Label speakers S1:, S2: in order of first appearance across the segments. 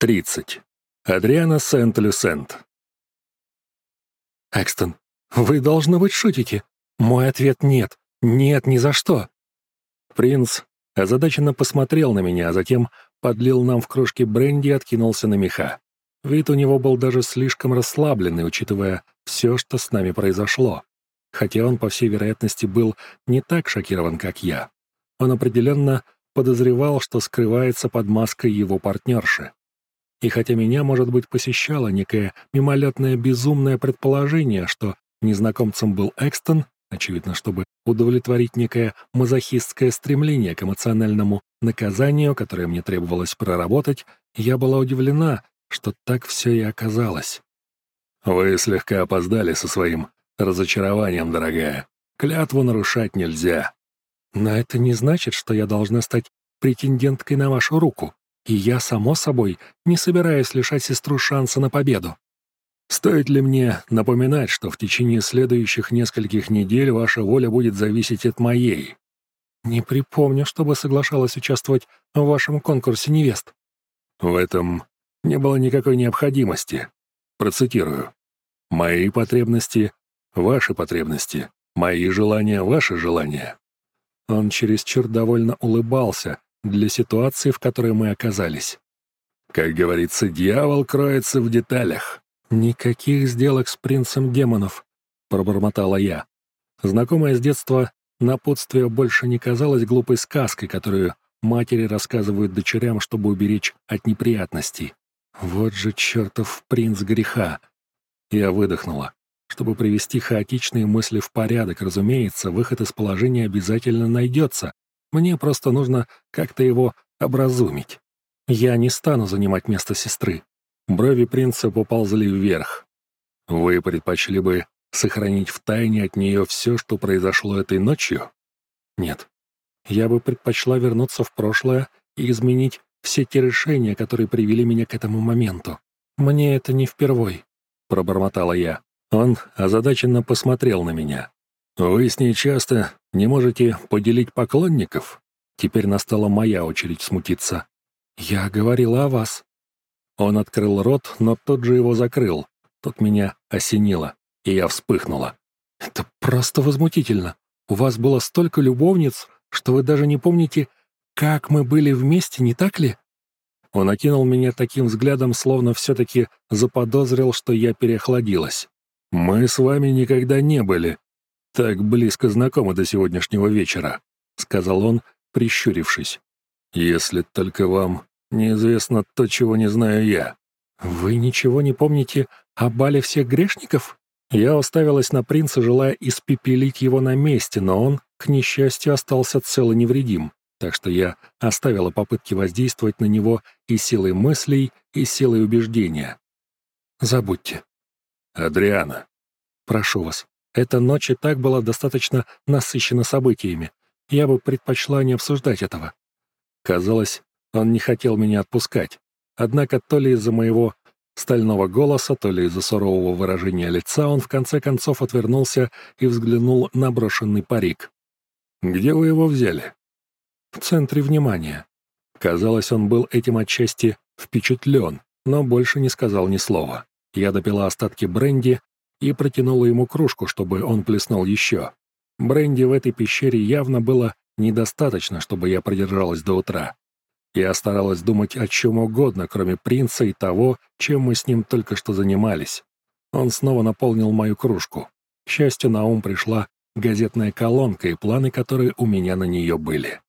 S1: 30. Адриана Сент-Люсент.
S2: «Экстон, вы, должно быть, шутите. Мой ответ — нет. Нет, ни за что».
S1: Принц озадаченно посмотрел на меня, а затем подлил нам в кружки бренди и откинулся на меха. Вид у него был даже слишком расслабленный, учитывая все, что с нами произошло. Хотя он, по всей вероятности, был не так шокирован, как я. Он определенно подозревал, что скрывается под маской его партнерши. И хотя меня, может быть, посещало некое мимолетное безумное предположение, что незнакомцем был Экстон, очевидно, чтобы удовлетворить некое мазохистское стремление к эмоциональному наказанию, которое мне требовалось проработать, я была удивлена, что так все и оказалось. «Вы слегка опоздали со своим разочарованием, дорогая. Клятву нарушать нельзя».
S2: «Но это не значит, что я должна стать претенденткой на вашу руку», и я, само собой, не собираюсь лишать сестру шанса на победу.
S1: Стоит ли мне напоминать, что в течение следующих нескольких недель ваша воля будет зависеть от моей?
S2: Не припомню, чтобы соглашалась участвовать в вашем конкурсе невест.
S1: В этом не было никакой необходимости. Процитирую. «Мои потребности — ваши потребности, мои желания — ваши желания».
S2: Он чересчур довольно улыбался, для ситуации, в которой мы оказались.
S1: Как говорится, дьявол кроется в деталях.
S2: «Никаких сделок с принцем демонов», — пробормотала я. Знакомое с детства напутствие больше не казалось глупой сказкой, которую матери рассказывают дочерям, чтобы уберечь от неприятностей. Вот же чертов принц греха. Я выдохнула. Чтобы привести хаотичные мысли в порядок, разумеется, выход из положения обязательно найдется, мне просто нужно как-то его образумить. Я не стану занимать место сестры. Брови принца поползли вверх.
S1: Вы предпочли бы сохранить в тайне от нее все, что произошло этой ночью?
S2: Нет. Я бы предпочла вернуться в прошлое и изменить все те решения, которые привели меня к этому моменту. Мне это не впервой, — пробормотала я.
S1: Он озадаченно посмотрел на меня. «Вы с ней часто не можете поделить поклонников?» Теперь настала моя очередь смутиться.
S2: «Я говорила о вас».
S1: Он открыл рот, но тот же его закрыл. Тут меня осенило, и я вспыхнула.
S2: «Это просто возмутительно. У вас было столько любовниц, что вы даже не помните, как мы были вместе, не так ли?»
S1: Он окинул меня таким взглядом, словно все-таки заподозрил, что я переохладилась. «Мы с вами никогда не были так близко знакомы до сегодняшнего вечера», — сказал он, прищурившись. «Если только вам неизвестно то, чего не знаю я».
S2: «Вы ничего не помните о бале всех грешников?» Я уставилась на принца, желая испепелить его на месте, но он, к несчастью, остался цел и невредим, так что я оставила попытки воздействовать на него и силой мыслей, и силой убеждения. «Забудьте».
S1: «Адриана».
S2: «Прошу вас, эта ночь и так была достаточно насыщена событиями. Я бы предпочла не обсуждать этого. Казалось, он не хотел меня отпускать. Однако то ли из-за моего стального голоса, то ли из-за сурового выражения лица он в конце концов отвернулся и взглянул на брошенный парик.
S1: «Где вы его взяли?»
S2: «В центре внимания».
S1: Казалось, он был этим отчасти впечатлен, но больше не сказал ни слова. Я допила остатки бренди и протянула ему кружку, чтобы он плеснул еще. Бренди в этой пещере явно было недостаточно, чтобы я продержалась до утра. Я старалась думать о чем угодно, кроме принца и того, чем мы с ним только что занимались. Он снова наполнил мою кружку. К счастью, на ум пришла газетная колонка и планы, которые у меня на нее были.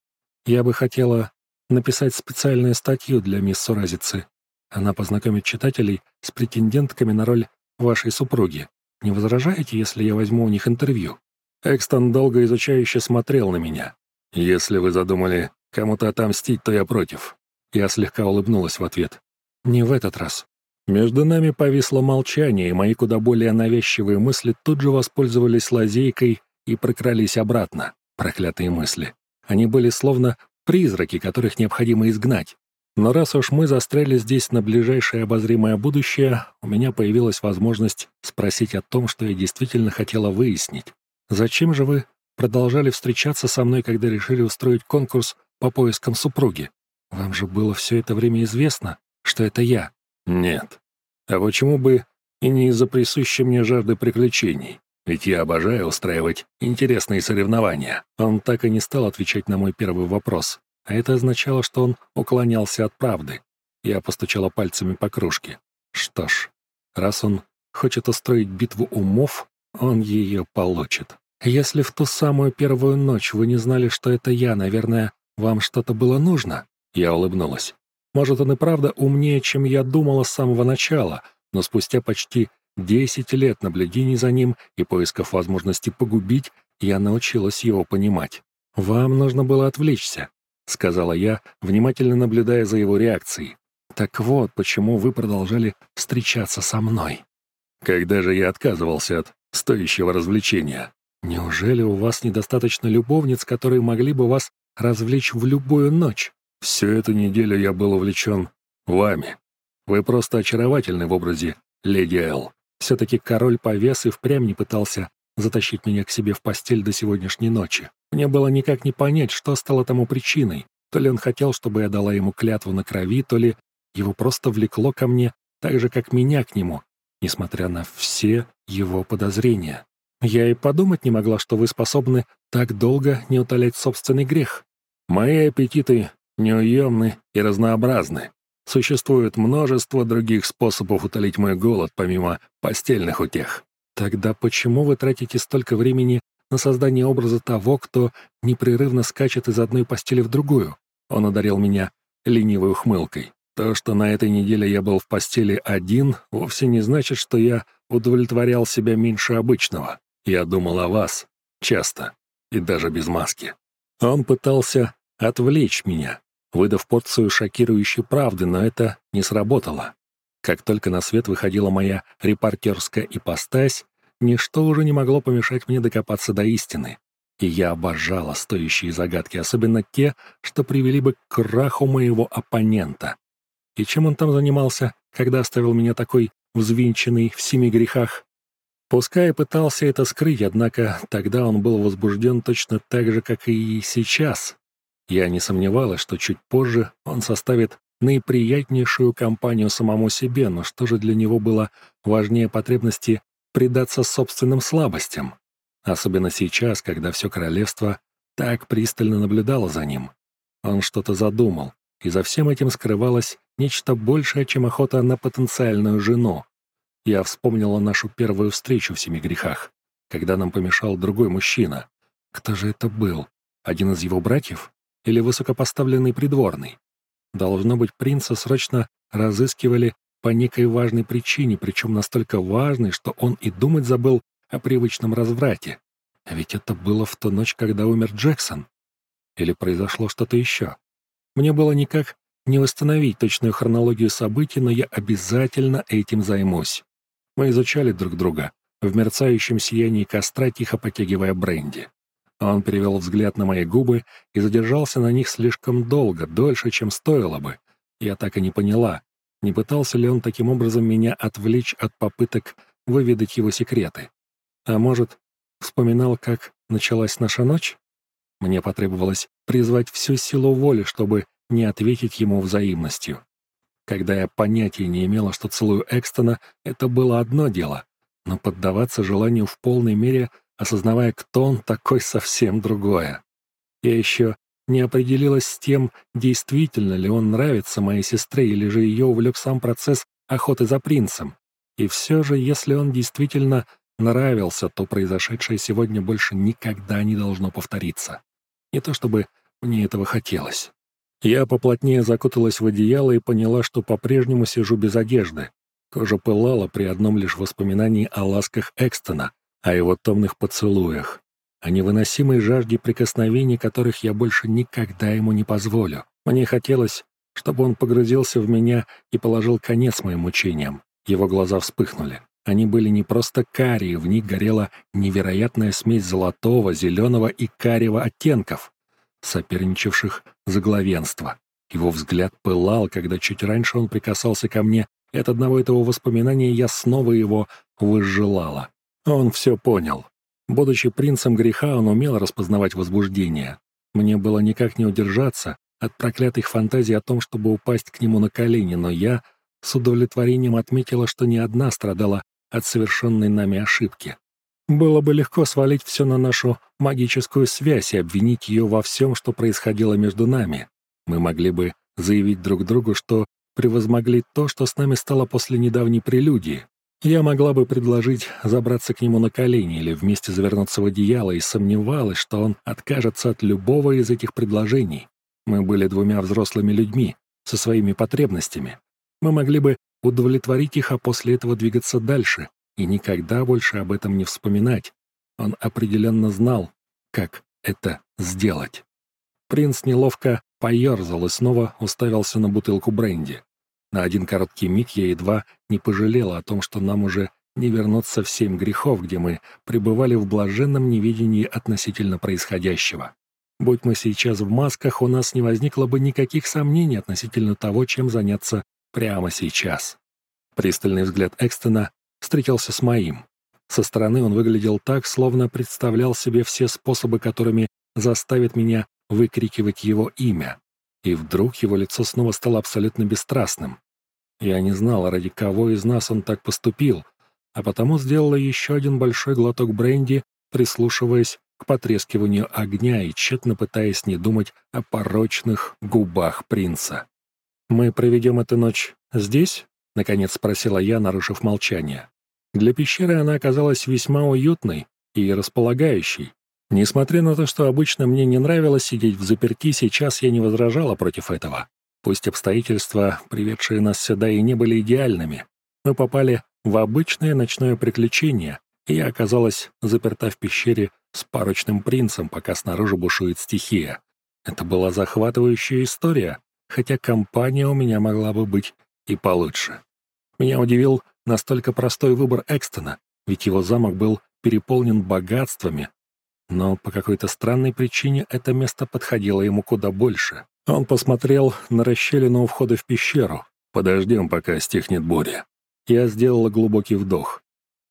S1: Я бы хотела написать специальную статью для мисс Суразицы. Она познакомит читателей с претендентками на роль вашей супруги. Не возражаете, если я возьму у них интервью?» Экстон долго изучающе смотрел на меня. «Если вы задумали кому-то отомстить, то я против».
S2: Я слегка улыбнулась в ответ. «Не в этот раз».
S1: Между нами повисло молчание, и мои куда более навязчивые мысли тут же воспользовались лазейкой и прокрались обратно. Проклятые мысли. Они были словно призраки, которых необходимо изгнать. Но раз уж мы застряли здесь на ближайшее обозримое будущее, у меня появилась возможность спросить о том, что я действительно хотела выяснить.
S2: «Зачем же вы продолжали встречаться со мной, когда решили устроить конкурс по поискам супруги? Вам же было все это время известно, что это я?»
S1: «Нет. А почему бы и не из-за присущей мне жажды приключений? Ведь я обожаю устраивать интересные соревнования». Он так и не стал отвечать на мой первый вопрос, а это означало, что он уклонялся от правды. Я постучала пальцами по кружке. Что ж, раз он хочет устроить битву умов, он ее получит. Если в ту самую первую ночь вы не знали, что это я, наверное, вам что-то было нужно? Я улыбнулась. Может, он и правда умнее, чем я думала с самого начала, но спустя почти десять лет наблюдений за ним и поисков возможности погубить, я научилась его понимать. «Вам нужно было отвлечься», — сказала я, внимательно наблюдая за его реакцией. «Так вот, почему вы продолжали встречаться со мной». Когда же я отказывался от стоящего развлечения?
S2: Неужели у вас недостаточно любовниц, которые могли бы вас развлечь в любую ночь?
S1: Всю эту неделю я был увлечен вами. Вы просто очаровательны в образе леди Эл.
S2: Все-таки король повес и впрямь не пытался затащить меня к себе в постель до сегодняшней ночи. Мне было никак не понять, что стало тому причиной. То ли он хотел, чтобы я дала ему клятву на крови, то ли его просто влекло ко мне, так же, как меня к нему, несмотря на все его подозрения. Я и подумать не могла, что вы способны так долго не утолять собственный грех.
S1: Мои аппетиты неуемны и разнообразны. Существует множество других способов утолить мой голод, помимо постельных утех.
S2: Тогда почему вы тратите столько времени на создание образа того, кто непрерывно скачет из одной постели в другую? Он одарил меня ленивой ухмылкой. То, что на этой неделе я был в постели один, вовсе не значит, что я удовлетворял себя меньше обычного. Я думал о вас. Часто. И даже без маски. Он пытался отвлечь меня, выдав порцию шокирующей правды, но это не сработало. Как только на свет выходила моя репортерская ипостась, ничто уже не могло помешать мне докопаться до истины. И я обожала стоящие загадки, особенно те, что привели бы к краху моего оппонента. И чем он там занимался, когда оставил меня такой взвинченный в семи грехах? Пускай пытался это скрыть, однако тогда он был возбужден точно так же, как и сейчас. Я не сомневалась, что чуть позже он составит наиприятнейшую компанию самому себе, но что же для него было важнее потребности предаться собственным слабостям? Особенно сейчас, когда все королевство так пристально наблюдало за ним. Он что-то задумал, и за всем этим скрывалось нечто большее, чем охота на потенциальную жену. Я вспомнила нашу первую встречу в Семи грехах, когда нам помешал другой мужчина. Кто же это был? Один из его братьев? Или высокопоставленный придворный? Должно быть, принца срочно разыскивали по некой важной причине, причем настолько важной, что он и думать забыл о привычном разврате. А ведь это было в ту ночь, когда умер Джексон. Или произошло что-то еще. Мне было никак не восстановить точную хронологию событий, но я обязательно этим займусь. Мы изучали друг друга, в мерцающем сиянии костра тихо потягивая бренди. Он перевел взгляд на мои губы и задержался на них слишком долго, дольше, чем стоило бы. Я так и не поняла, не пытался ли он таким образом меня отвлечь от попыток выведать его секреты. А может, вспоминал, как началась наша ночь? Мне потребовалось призвать всю силу воли, чтобы не ответить ему взаимностью. Когда я понятия не имела, что целую Экстона, это было одно дело, но поддаваться желанию в полной мере, осознавая, кто он такой, совсем другое. Я еще не определилась с тем, действительно ли он нравится моей сестре или же ее увлек сам процесс охоты за принцем. И все же, если он действительно нравился, то произошедшее сегодня больше никогда не должно повториться. Не то чтобы мне этого хотелось. Я поплотнее закуталась в одеяло и поняла, что по-прежнему сижу без одежды. Кожа пылала при одном лишь воспоминании о ласках Экстона, о его томных поцелуях, о невыносимой жажде прикосновений, которых я больше никогда ему не позволю. Мне хотелось, чтобы он погрузился в меня и положил конец моим мучениям. Его глаза вспыхнули. Они были не просто карие, в них горела невероятная смесь золотого, зеленого и карего оттенков соперничавших за главенство. Его взгляд пылал, когда чуть раньше он прикасался ко мне, и от одного этого воспоминания я снова его выжелала. Он все понял. Будучи принцем греха, он умел распознавать возбуждение. Мне было никак не удержаться,
S1: от проклятых фантазий о том, чтобы упасть к нему на колени, но я с удовлетворением отметила, что не одна страдала от совершенной нами ошибки. Было бы легко свалить все на нашу магическую связь и обвинить ее во всем, что происходило между нами. Мы могли бы заявить друг другу, что превозмогли то, что с нами стало после недавней прелюдии. Я могла бы предложить забраться к нему на колени или вместе завернуться в одеяло и сомневалась, что он откажется от любого из этих предложений. Мы были двумя взрослыми людьми, со своими потребностями. Мы могли бы удовлетворить их, а после этого двигаться дальше и никогда больше об этом не вспоминать. Он определенно знал, как это сделать. Принц неловко поерзал и снова уставился на бутылку бренди. На один короткий миг я едва не пожалела о том, что нам уже не вернуться в семь грехов, где мы пребывали в блаженном неведении относительно происходящего. Будь мы сейчас в масках, у нас не возникло бы никаких сомнений относительно того, чем заняться прямо сейчас. Пристальный взгляд Экстона встретился с моим. Со стороны он выглядел так, словно представлял себе все способы, которыми заставит меня выкрикивать его имя. И вдруг его лицо снова стало абсолютно бесстрастным. Я не знала, ради кого из нас он так поступил, а потому сделала еще один большой глоток бренди, прислушиваясь к потрескиванию огня и тщетно пытаясь не думать о порочных губах принца. «Мы проведем эту ночь здесь?» — наконец спросила я, нарушив молчание. Для пещеры она оказалась весьма уютной и располагающей. Несмотря на то, что обычно мне не нравилось сидеть в заперти, сейчас я не возражала против этого. Пусть обстоятельства, приведшие нас сюда, и не были идеальными, мы попали в обычное ночное приключение, и я оказалась заперта в пещере с парочным принцем, пока снаружи бушует стихия. Это была захватывающая история, хотя компания у меня могла бы быть и получше. Меня удивил настолько простой выбор Экстона, ведь его замок был переполнен богатствами, но по какой-то странной причине это место подходило ему куда больше. Он посмотрел на расщелину у входа в пещеру. «Подождем, пока стихнет буря». Я сделала глубокий вдох.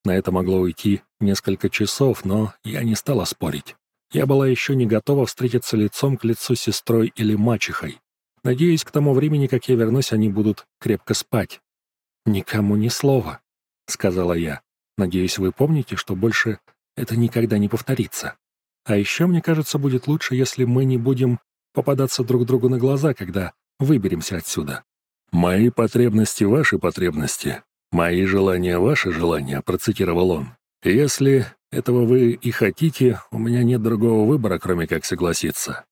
S1: На это могло уйти несколько часов, но я не стала спорить. Я была еще не готова встретиться лицом к лицу с сестрой или мачехой. Надеюсь, к тому времени, как я вернусь, они будут крепко спать. «Никому ни слова», — сказала я. «Надеюсь, вы помните, что больше это никогда не повторится». А еще, мне кажется, будет лучше, если мы не будем попадаться друг другу на глаза, когда выберемся отсюда. «Мои потребности — ваши потребности, мои желания — ваши желания», — процитировал он. «Если этого вы и хотите, у меня нет другого выбора, кроме как согласиться».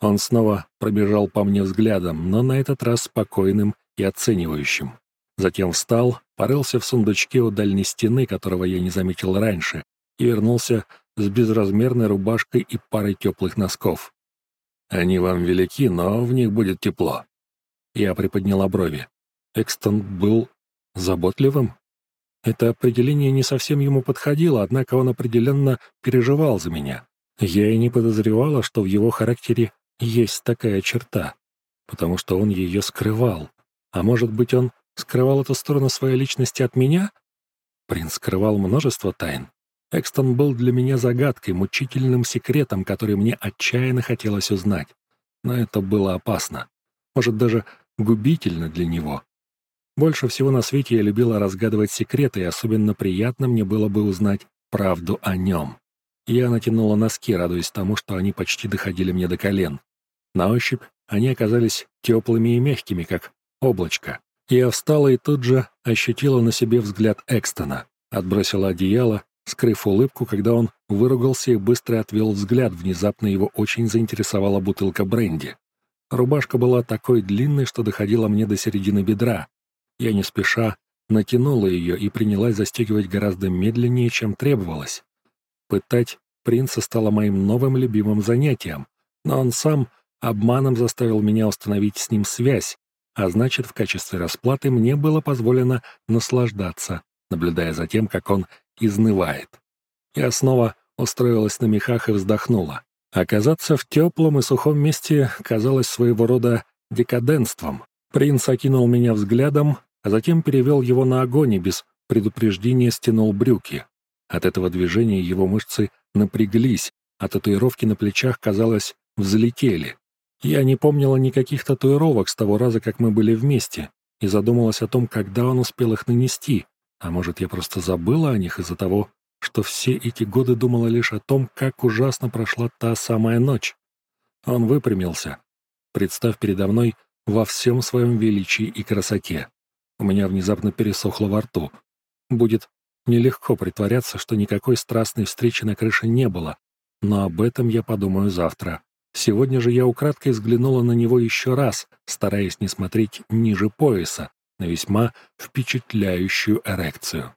S1: Он снова пробежал по мне взглядом, но на этот раз спокойным и оценивающим. Затем встал, порылся в сундучке у дальней стены, которого я не заметил раньше, и вернулся с безразмерной рубашкой и парой теплых носков. Они вам велики, но в них будет тепло. Я приподняла брови. Экстон был заботливым? Это определение не совсем ему подходило, однако он определенно переживал за меня. Я и не подозревала, что в его характере есть такая черта, потому что он ее скрывал. А может быть, он скрывал эту сторону своей личности от меня? Принц скрывал множество тайн. Экстон был для меня загадкой, мучительным секретом, который мне отчаянно хотелось узнать. Но это было опасно. Может, даже губительно для него. Больше всего на свете я любила разгадывать секреты, и особенно приятно мне было бы узнать правду о нем. Я натянула носки, радуясь тому, что они почти доходили мне до колен. На ощупь они оказались теплыми и мягкими, как облачко. Я встала и тут же ощутила на себе взгляд Экстона, отбросила одеяло скрыв улыбку, когда он выругался и быстро отвел взгляд, внезапно его очень заинтересовала бутылка бренди. Рубашка была такой длинной, что доходила мне до середины бедра. Я не спеша натянула ее и принялась застегивать гораздо медленнее, чем требовалось. Пытать принца стало моим новым любимым занятием, но он сам обманом заставил меня установить с ним связь, а значит, в качестве расплаты мне было позволено наслаждаться, наблюдая за тем, как он изнывает. Я снова устроилась на мехах и вздохнула. Оказаться в теплом и сухом месте казалось своего рода декаденством. Принц окинул меня взглядом, а затем перевел его на огонь и без предупреждения стянул брюки. От этого движения его мышцы напряглись, а татуировки на плечах, казалось, взлетели. Я не помнила никаких татуировок с того раза, как мы были вместе, и задумалась о том, когда он успел их нанести. А может, я просто забыла о них из-за того, что все эти годы думала лишь о том, как ужасно прошла та самая ночь. Он выпрямился, представ передо мной во всем своем величии и красоте. У меня внезапно пересохло во рту. Будет нелегко притворяться, что никакой страстной встречи на крыше не было, но об этом я подумаю завтра. Сегодня же я украдкой взглянула на него еще раз, стараясь не смотреть ниже пояса, на весьма впечатляющую эрекцию.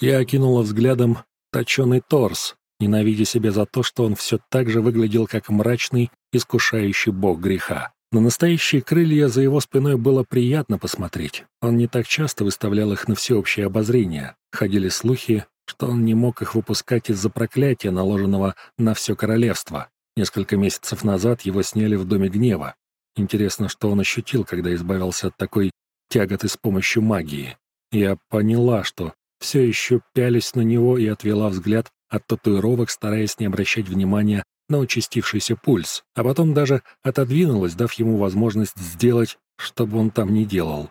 S1: Я окинула взглядом точеный торс, ненавидя себя за то, что он все так же выглядел как мрачный, искушающий бог греха. На настоящие крылья за его спиной было приятно посмотреть. Он не так часто выставлял их на всеобщее обозрение. Ходили слухи, что он не мог их выпускать из-за проклятия, наложенного на все королевство. Несколько месяцев назад его сняли в Доме Гнева. Интересно, что он ощутил, когда избавился от такой тяготы с помощью магии. Я поняла, что все еще пялись на него и отвела взгляд от татуировок, стараясь не обращать внимания на участившийся пульс, а потом даже отодвинулась, дав ему возможность сделать, чтобы он там не делал.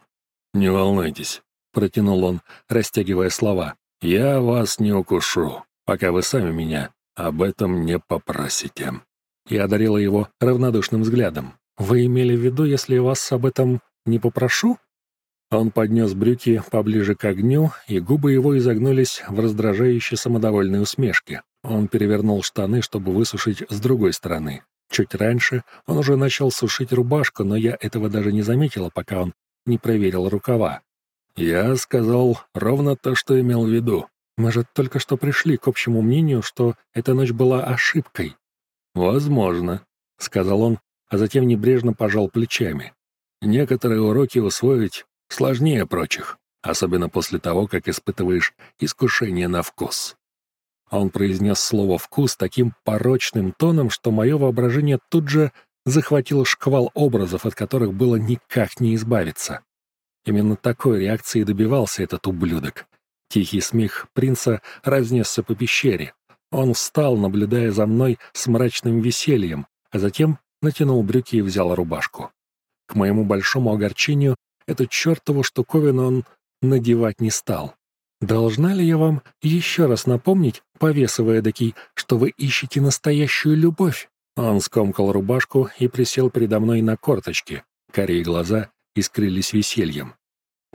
S1: «Не волнуйтесь», — протянул он, растягивая слова. «Я вас не укушу, пока вы сами меня об этом не попросите». Я одарила его равнодушным взглядом. «Вы имели в виду, если я вас об этом не попрошу?» Он поднес брюки поближе к огню, и губы его изогнулись в раздражающей самодовольной усмешке. Он перевернул штаны, чтобы высушить с другой стороны. Чуть раньше он уже начал сушить рубашку, но я этого даже не заметила, пока он не проверил рукава. Я сказал ровно то, что имел в виду. Мы же только что пришли к общему мнению, что эта ночь была ошибкой. «Возможно», — сказал он, а затем небрежно пожал плечами. «Некоторые уроки усвоить сложнее прочих, особенно после того, как испытываешь искушение на вкус. Он произнес слово «вкус» таким порочным тоном, что мое воображение тут же захватило шквал образов, от которых было никак не избавиться. Именно такой реакции добивался этот ублюдок. Тихий смех принца разнесся по пещере. Он встал, наблюдая за мной с мрачным весельем, а затем натянул брюки и взял рубашку. К моему большому огорчению, эту чертову штуковину он надевать не стал. «Должна ли я вам еще раз напомнить, повесывая эдакий, что вы ищете настоящую любовь?» Он скомкал рубашку и присел передо мной на корточки. Карие глаза искрились весельем.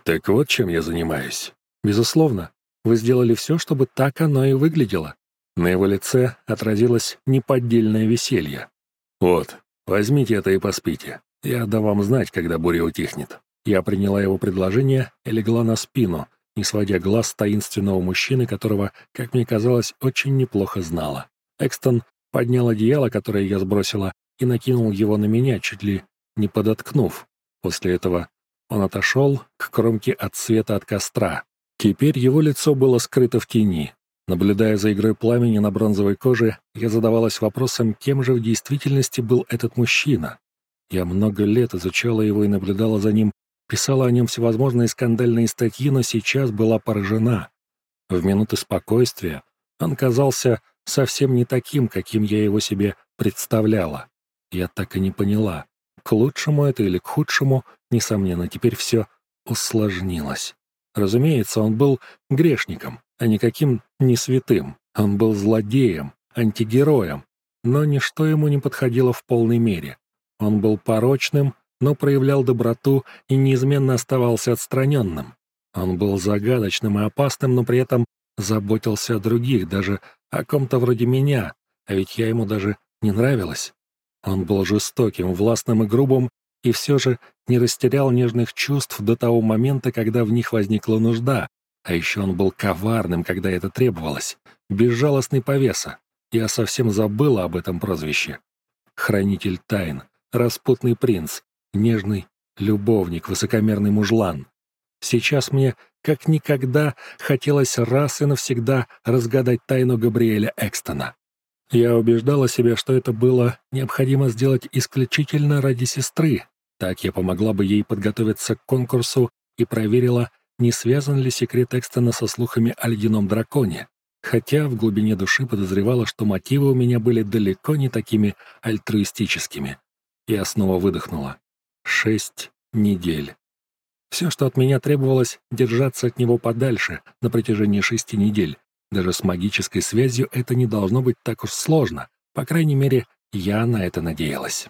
S1: «Так вот чем я занимаюсь». «Безусловно. Вы сделали все, чтобы так оно и выглядело». На его лице отразилось неподдельное веселье. «Вот, возьмите это и поспите. Я дам вам знать, когда буря утихнет». Я приняла его предложение и легла на спину, не сводя глаз таинственного мужчины, которого, как мне казалось, очень неплохо знала. Экстон поднял одеяло, которое я сбросила, и накинул его на меня, чуть ли не подоткнув. После этого он отошел к кромке от света от костра. Теперь его лицо было скрыто в тени. Наблюдая за игрой пламени на бронзовой коже, я задавалась вопросом, кем же в действительности был этот мужчина. Я много лет изучала его и наблюдала за ним писала о нем всевозможные скандальные статьи, но сейчас была поражена. В минуты спокойствия он казался совсем не таким, каким я его себе представляла. Я так и не поняла, к лучшему это или к худшему, несомненно, теперь все усложнилось. Разумеется, он был грешником, а никаким не святым. Он был злодеем, антигероем, но ничто ему не подходило в полной мере. Он был порочным, но проявлял доброту и неизменно оставался отстраненным. Он был загадочным и опасным, но при этом заботился о других, даже о ком-то вроде меня, а ведь я ему даже не нравилась. Он был жестоким, властным и грубым, и все же не растерял нежных чувств до того момента, когда в них возникла нужда. А еще он был коварным, когда это требовалось. Безжалостный повеса. Я совсем забыла об этом прозвище. Хранитель тайн, распутный принц, нежный любовник, высокомерный мужлан. Сейчас мне как никогда хотелось раз и навсегда разгадать тайну Габриэля Экстона. Я убеждала себя, что это было необходимо сделать исключительно ради сестры. Так я помогла бы ей подготовиться к конкурсу и проверила, не связан ли секрет Экстона со слухами о ледяном драконе. Хотя в глубине души подозревала, что мотивы у меня были далеко не такими альтруистическими. Я снова выдохнула. Шесть недель. Все, что от меня требовалось, держаться от него подальше на протяжении шести недель. Даже с магической связью это не должно быть так уж сложно. По крайней мере, я на это надеялась.